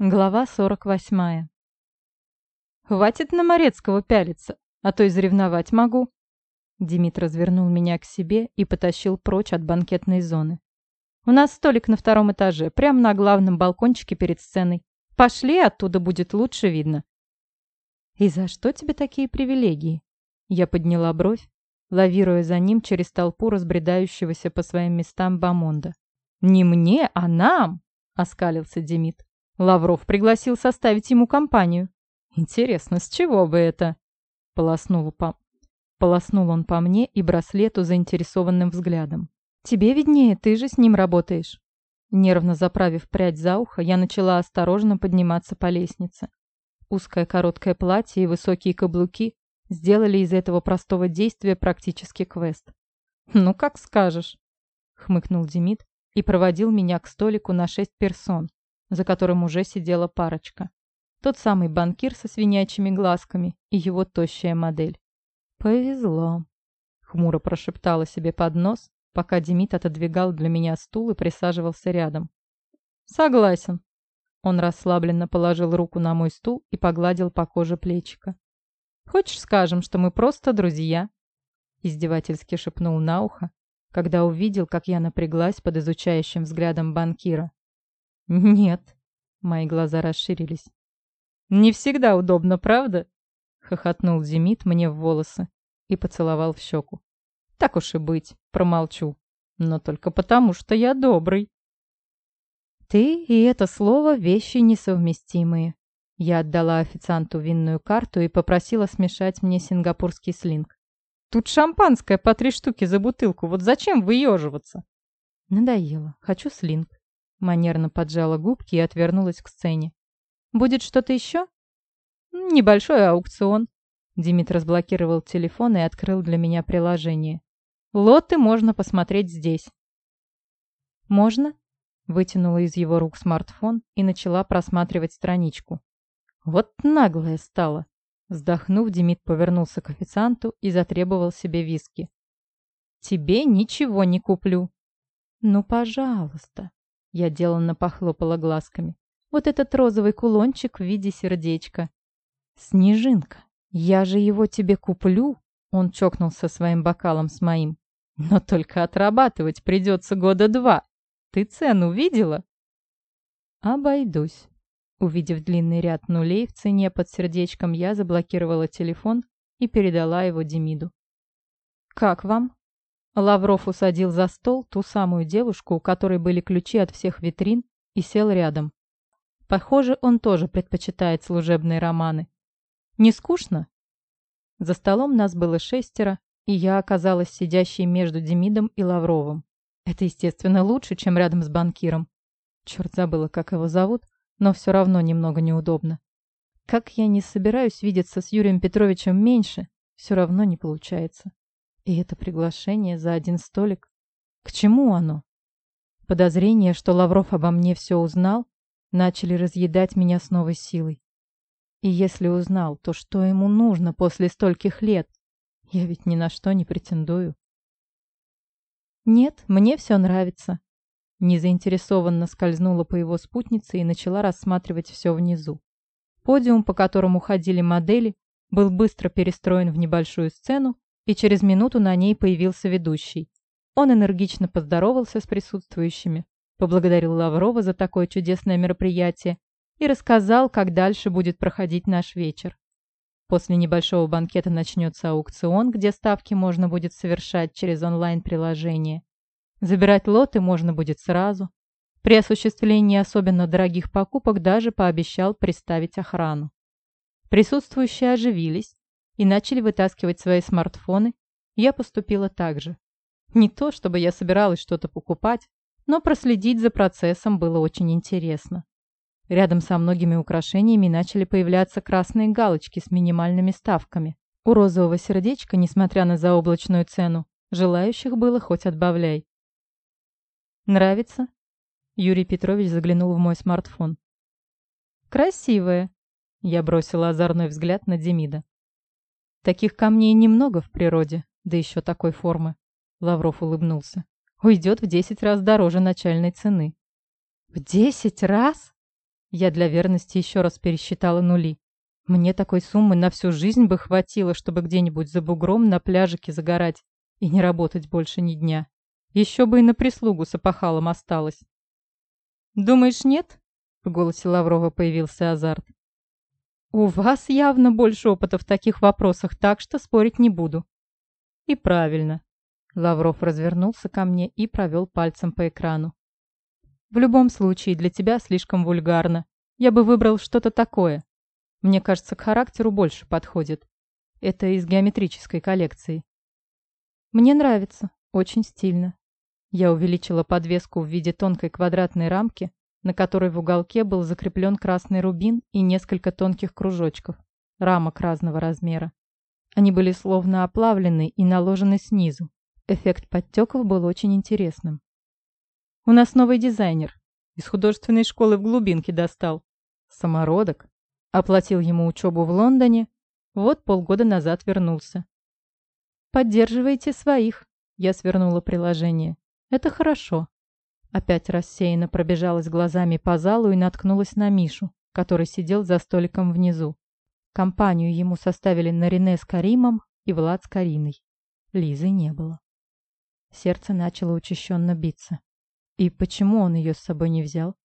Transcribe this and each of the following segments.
Глава 48. «Хватит на Морецкого пялиться, а то изревновать могу». Димит развернул меня к себе и потащил прочь от банкетной зоны. «У нас столик на втором этаже, прямо на главном балкончике перед сценой. Пошли, оттуда будет лучше видно». «И за что тебе такие привилегии?» Я подняла бровь, лавируя за ним через толпу разбредающегося по своим местам Бамонда. «Не мне, а нам!» — оскалился Демид. Лавров пригласил составить ему компанию. Интересно, с чего бы это? Полоснул, по... Полоснул он по мне и браслету заинтересованным взглядом. Тебе виднее, ты же с ним работаешь. Нервно заправив прядь за ухо, я начала осторожно подниматься по лестнице. Узкое короткое платье и высокие каблуки сделали из этого простого действия практически квест. «Ну, как скажешь», — хмыкнул Демид и проводил меня к столику на шесть персон, за которым уже сидела парочка. Тот самый банкир со свинячьими глазками и его тощая модель. «Повезло», — хмуро прошептала себе под нос, пока Демид отодвигал для меня стул и присаживался рядом. «Согласен». Он расслабленно положил руку на мой стул и погладил по коже плечика. «Хочешь, скажем, что мы просто друзья?» Издевательски шепнул на ухо, когда увидел, как я напряглась под изучающим взглядом банкира. «Нет». Мои глаза расширились. «Не всегда удобно, правда?» Хохотнул Демид мне в волосы и поцеловал в щеку. «Так уж и быть, промолчу. Но только потому, что я добрый». «Ты и это слово — вещи несовместимые». Я отдала официанту винную карту и попросила смешать мне сингапурский слинг. «Тут шампанское по три штуки за бутылку. Вот зачем выеживаться?» «Надоело. Хочу слинг». Манерно поджала губки и отвернулась к сцене. «Будет что-то еще?» «Небольшой аукцион». Димит разблокировал телефон и открыл для меня приложение. «Лоты можно посмотреть здесь». «Можно?» Вытянула из его рук смартфон и начала просматривать страничку. Вот наглая стала. Вздохнув, Демид повернулся к официанту и затребовал себе виски. «Тебе ничего не куплю». «Ну, пожалуйста», я деланно похлопала глазками. Вот этот розовый кулончик в виде сердечка. Снежинка, я же его тебе куплю. Он чокнулся своим бокалом с моим. Но только отрабатывать придется года два. Ты цену видела? Обойдусь. Увидев длинный ряд нулей в цене под сердечком, я заблокировала телефон и передала его Демиду. «Как вам?» Лавров усадил за стол ту самую девушку, у которой были ключи от всех витрин, и сел рядом. Похоже, он тоже предпочитает служебные романы. Не скучно? За столом нас было шестеро, и я оказалась сидящей между Демидом и Лавровым. Это, естественно, лучше, чем рядом с банкиром. Черт забыла, как его зовут, но все равно немного неудобно. Как я не собираюсь видеться с Юрием Петровичем меньше, все равно не получается. И это приглашение за один столик. К чему оно? Подозрения, что Лавров обо мне все узнал, начали разъедать меня с новой силой. И если узнал, то что ему нужно после стольких лет? Я ведь ни на что не претендую. Нет, мне все нравится. Незаинтересованно скользнула по его спутнице и начала рассматривать все внизу. Подиум, по которому ходили модели, был быстро перестроен в небольшую сцену, и через минуту на ней появился ведущий. Он энергично поздоровался с присутствующими, поблагодарил Лаврова за такое чудесное мероприятие и рассказал, как дальше будет проходить наш вечер. После небольшого банкета начнется аукцион, где ставки можно будет совершать через онлайн-приложение. Забирать лоты можно будет сразу. При осуществлении особенно дорогих покупок даже пообещал приставить охрану. Присутствующие оживились, и начали вытаскивать свои смартфоны, я поступила так же. Не то, чтобы я собиралась что-то покупать, но проследить за процессом было очень интересно. Рядом со многими украшениями начали появляться красные галочки с минимальными ставками. У розового сердечка, несмотря на заоблачную цену, желающих было хоть отбавляй. «Нравится?» Юрий Петрович заглянул в мой смартфон. «Красивая!» Я бросила озорной взгляд на Демида. Таких камней немного в природе, да еще такой формы. Лавров улыбнулся. Уйдет в десять раз дороже начальной цены. В десять раз? Я для верности еще раз пересчитала нули. Мне такой суммы на всю жизнь бы хватило, чтобы где-нибудь за бугром на пляжике загорать и не работать больше ни дня. Еще бы и на прислугу с опахалом осталось. «Думаешь, нет?» В голосе Лаврова появился азарт. «У вас явно больше опыта в таких вопросах, так что спорить не буду». «И правильно». Лавров развернулся ко мне и провел пальцем по экрану. «В любом случае, для тебя слишком вульгарно. Я бы выбрал что-то такое. Мне кажется, к характеру больше подходит. Это из геометрической коллекции». «Мне нравится. Очень стильно». Я увеличила подвеску в виде тонкой квадратной рамки, на которой в уголке был закреплен красный рубин и несколько тонких кружочков, рамок разного размера. Они были словно оплавлены и наложены снизу. Эффект подтеков был очень интересным. «У нас новый дизайнер. Из художественной школы в глубинке достал. Самородок. Оплатил ему учебу в Лондоне. Вот полгода назад вернулся. «Поддерживайте своих», — я свернула приложение. «Это хорошо. Опять рассеянно пробежалась глазами по залу и наткнулась на Мишу, который сидел за столиком внизу. Компанию ему составили Нарине с Каримом и Влад с Кариной. Лизы не было. Сердце начало учащенно биться. И почему он ее с собой не взял?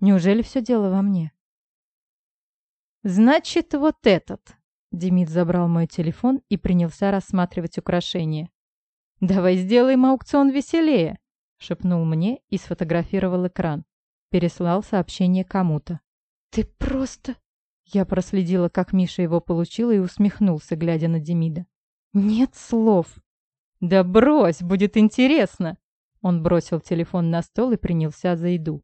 Неужели все дело во мне? «Значит, вот этот!» Демид забрал мой телефон и принялся рассматривать украшения. «Давай сделаем аукцион веселее!» Шепнул мне и сфотографировал экран. Переслал сообщение кому-то. «Ты просто...» Я проследила, как Миша его получил и усмехнулся, глядя на Демида. «Нет слов!» «Да брось, будет интересно!» Он бросил телефон на стол и принялся за еду.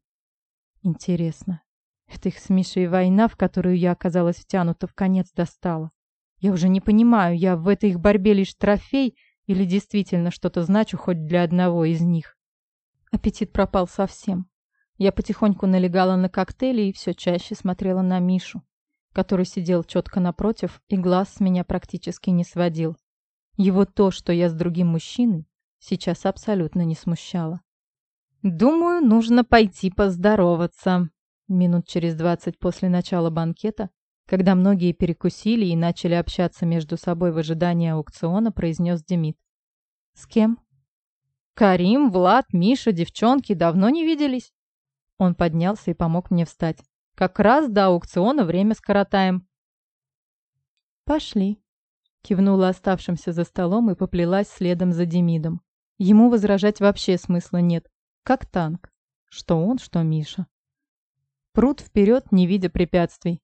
«Интересно. Это их с Мишей война, в которую я оказалась втянута, в конец достала. Я уже не понимаю, я в этой их борьбе лишь трофей или действительно что-то значу хоть для одного из них?» Аппетит пропал совсем. Я потихоньку налегала на коктейли и все чаще смотрела на Мишу, который сидел четко напротив и глаз с меня практически не сводил. Его то, что я с другим мужчиной, сейчас абсолютно не смущало. «Думаю, нужно пойти поздороваться». Минут через двадцать после начала банкета, когда многие перекусили и начали общаться между собой в ожидании аукциона, произнес Демид. «С кем?» Карим, Влад, Миша, девчонки давно не виделись. Он поднялся и помог мне встать. Как раз до аукциона время скоротаем. Пошли. Кивнула оставшимся за столом и поплелась следом за Демидом. Ему возражать вообще смысла нет. Как танк. Что он, что Миша. Пруд вперед, не видя препятствий.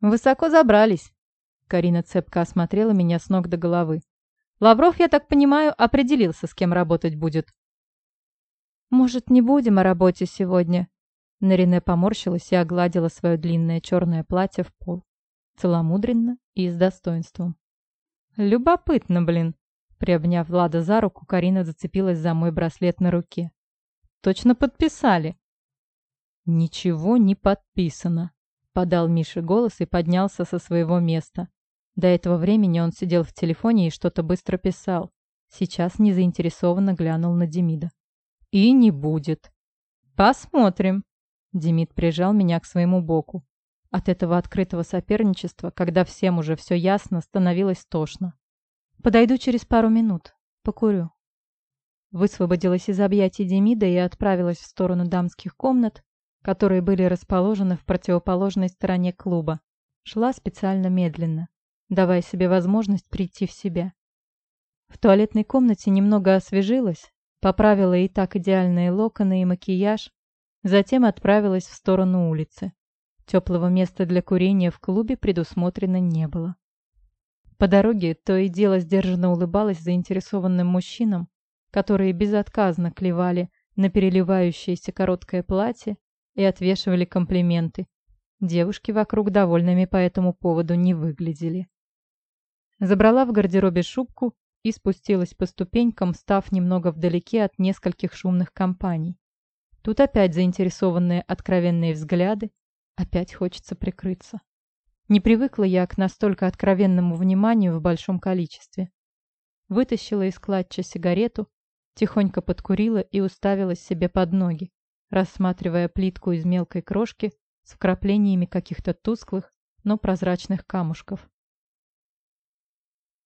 Высоко забрались. Карина цепко осмотрела меня с ног до головы. Лавров, я так понимаю, определился, с кем работать будет. «Может, не будем о работе сегодня?» Нарине поморщилась и огладила свое длинное черное платье в пол. Целомудренно и с достоинством. «Любопытно, блин!» Приобняв Влада за руку, Карина зацепилась за мой браслет на руке. «Точно подписали?» «Ничего не подписано», — подал Миша голос и поднялся со своего места. До этого времени он сидел в телефоне и что-то быстро писал. Сейчас незаинтересованно глянул на Демида. «И не будет». «Посмотрим». Демид прижал меня к своему боку. От этого открытого соперничества, когда всем уже все ясно, становилось тошно. «Подойду через пару минут. Покурю». Высвободилась из объятий Демида и отправилась в сторону дамских комнат, которые были расположены в противоположной стороне клуба. Шла специально медленно давая себе возможность прийти в себя. В туалетной комнате немного освежилась, поправила и так идеальные локоны и макияж, затем отправилась в сторону улицы. Теплого места для курения в клубе предусмотрено не было. По дороге то и дело сдержанно улыбалась заинтересованным мужчинам, которые безотказно клевали на переливающееся короткое платье и отвешивали комплименты. Девушки вокруг довольными по этому поводу не выглядели. Забрала в гардеробе шубку и спустилась по ступенькам, став немного вдалеке от нескольких шумных компаний. Тут опять заинтересованные откровенные взгляды, опять хочется прикрыться. Не привыкла я к настолько откровенному вниманию в большом количестве. Вытащила из клатча сигарету, тихонько подкурила и уставилась себе под ноги, рассматривая плитку из мелкой крошки с вкраплениями каких-то тусклых, но прозрачных камушков.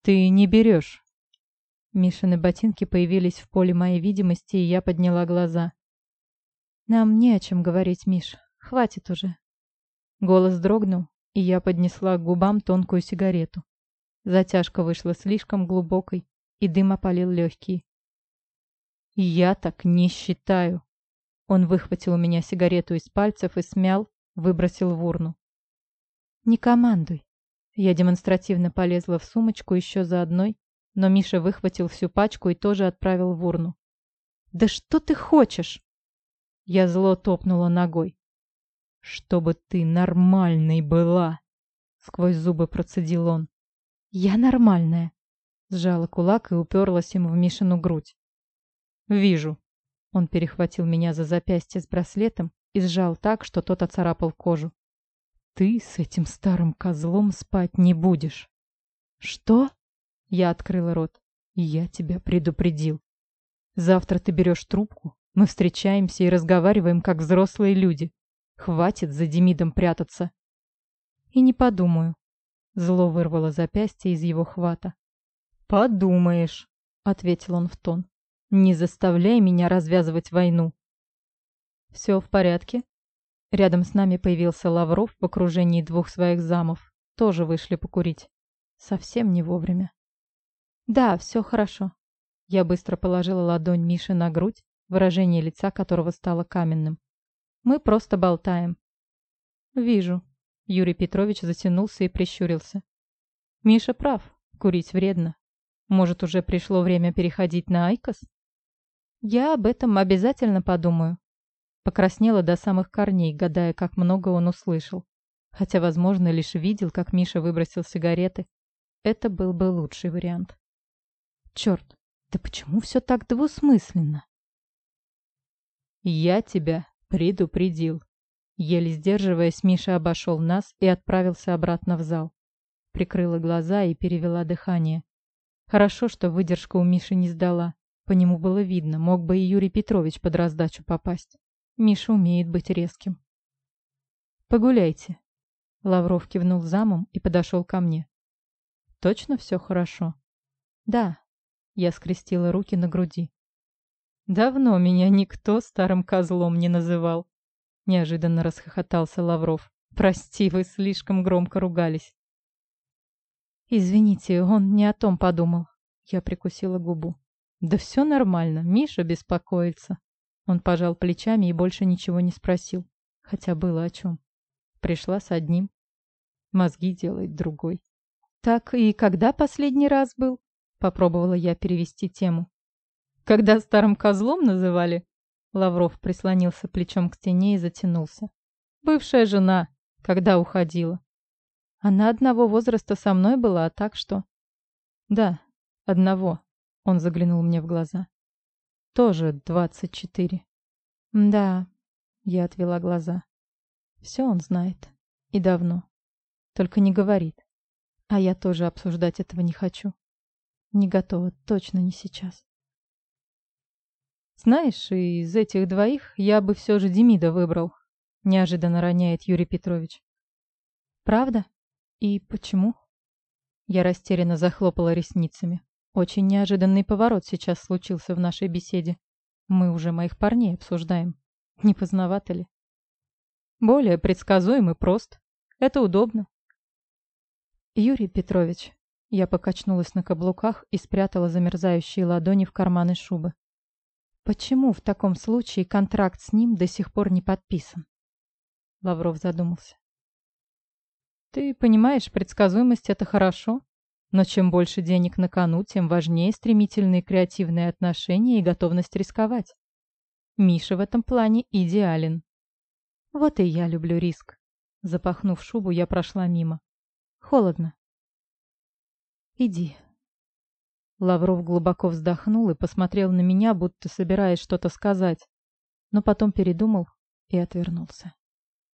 «Ты не берешь!» Мишины ботинки появились в поле моей видимости, и я подняла глаза. «Нам не о чем говорить, Миш. Хватит уже». Голос дрогнул, и я поднесла к губам тонкую сигарету. Затяжка вышла слишком глубокой, и дым опалил легкие. «Я так не считаю!» Он выхватил у меня сигарету из пальцев и смял, выбросил в урну. «Не командуй!» Я демонстративно полезла в сумочку еще за одной, но Миша выхватил всю пачку и тоже отправил в урну. «Да что ты хочешь?» Я зло топнула ногой. «Чтобы ты нормальной была!» Сквозь зубы процедил он. «Я нормальная!» Сжала кулак и уперлась ему в Мишину грудь. «Вижу». Он перехватил меня за запястье с браслетом и сжал так, что тот оцарапал кожу. «Ты с этим старым козлом спать не будешь». «Что?» Я открыла рот. «Я тебя предупредил. Завтра ты берешь трубку, мы встречаемся и разговариваем, как взрослые люди. Хватит за Демидом прятаться. И не подумаю. Зло вырвало запястье из его хвата. Подумаешь, ответил он в тон. Не заставляй меня развязывать войну. Все в порядке? Рядом с нами появился Лавров в окружении двух своих замов. Тоже вышли покурить. Совсем не вовремя. Да, все хорошо. Я быстро положила ладонь Миши на грудь выражение лица которого стало каменным. «Мы просто болтаем». «Вижу». Юрий Петрович затянулся и прищурился. «Миша прав. Курить вредно. Может, уже пришло время переходить на IQOS?» «Я об этом обязательно подумаю». Покраснела до самых корней, гадая, как много он услышал. Хотя, возможно, лишь видел, как Миша выбросил сигареты. Это был бы лучший вариант. Черт, да почему все так двусмысленно? «Я тебя предупредил». Еле сдерживаясь, Миша обошел нас и отправился обратно в зал. Прикрыла глаза и перевела дыхание. Хорошо, что выдержка у Миши не сдала. По нему было видно, мог бы и Юрий Петрович под раздачу попасть. Миша умеет быть резким. «Погуляйте». Лавров кивнул замом и подошел ко мне. «Точно все хорошо?» «Да». Я скрестила руки на груди. Давно меня никто старым козлом не называл. Неожиданно расхохотался Лавров. Прости, вы слишком громко ругались. Извините, он не о том подумал. Я прикусила губу. Да все нормально, Миша беспокоится. Он пожал плечами и больше ничего не спросил. Хотя было о чем. Пришла с одним. Мозги делает другой. Так и когда последний раз был? Попробовала я перевести тему. Когда старым козлом называли? Лавров прислонился плечом к стене и затянулся. Бывшая жена, когда уходила. Она одного возраста со мной была, так что... Да, одного. Он заглянул мне в глаза. Тоже двадцать четыре. Да, я отвела глаза. Все он знает. И давно. Только не говорит. А я тоже обсуждать этого не хочу. Не готова, точно не сейчас. Знаешь, из этих двоих я бы все же Демида выбрал. Неожиданно роняет Юрий Петрович. Правда? И почему? Я растерянно захлопала ресницами. Очень неожиданный поворот сейчас случился в нашей беседе. Мы уже моих парней обсуждаем. Не поздновато ли? Более предсказуемый прост. Это удобно. Юрий Петрович. Я покачнулась на каблуках и спрятала замерзающие ладони в карманы шубы. Почему в таком случае контракт с ним до сих пор не подписан? Лавров задумался. Ты понимаешь, предсказуемость это хорошо, но чем больше денег на кону, тем важнее стремительные креативные отношения и готовность рисковать. Миша в этом плане идеален. Вот и я люблю риск. Запахнув шубу, я прошла мимо. Холодно. Иди, Лавров глубоко вздохнул и посмотрел на меня, будто собираясь что-то сказать, но потом передумал и отвернулся.